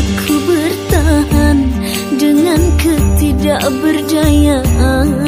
Aku bertahan dengan ketidakberdayaan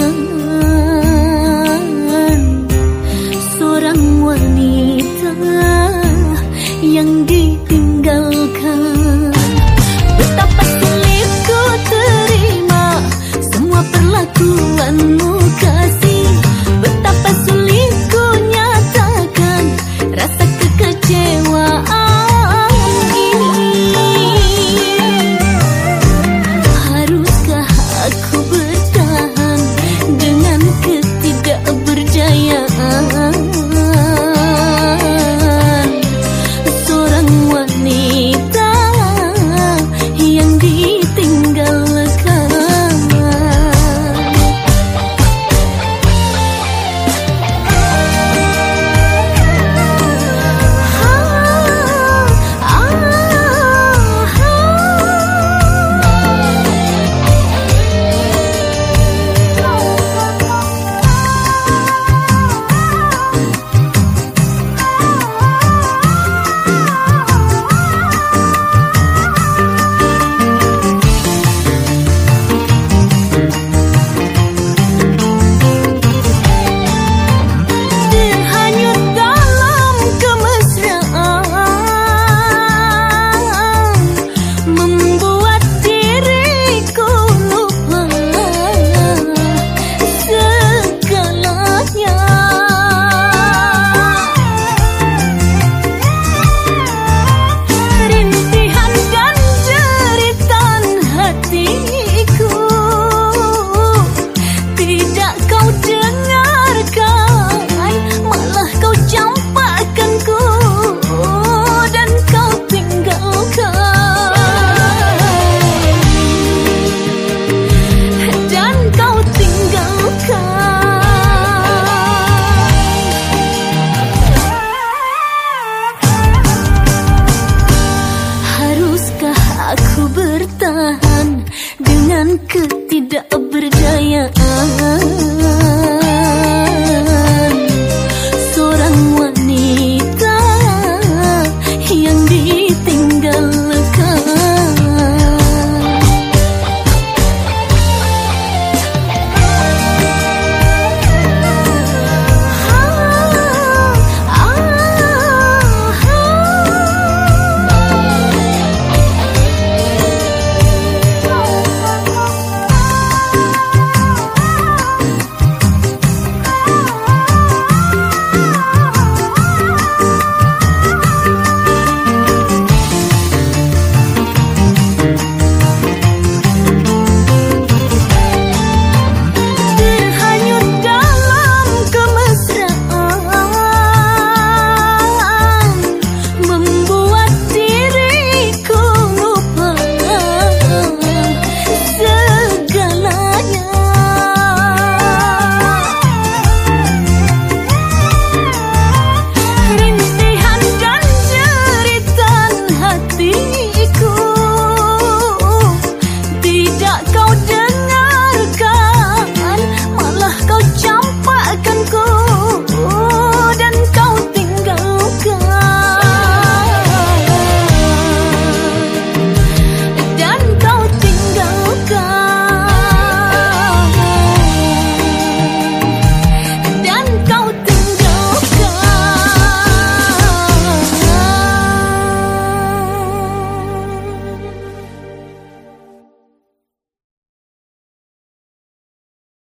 Aku bertahan dengan ketidakberdayaan